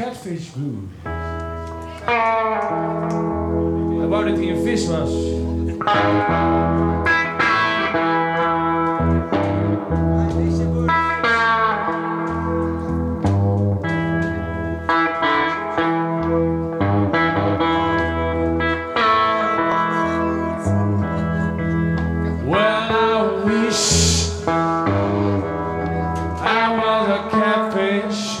Catfish Blues. About in was. I was a catfish.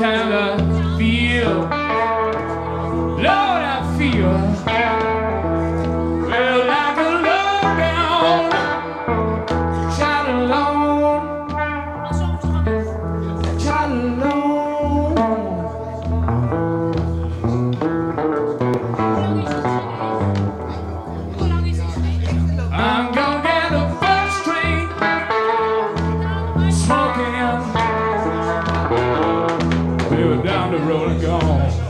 time to feel. time to roll and go.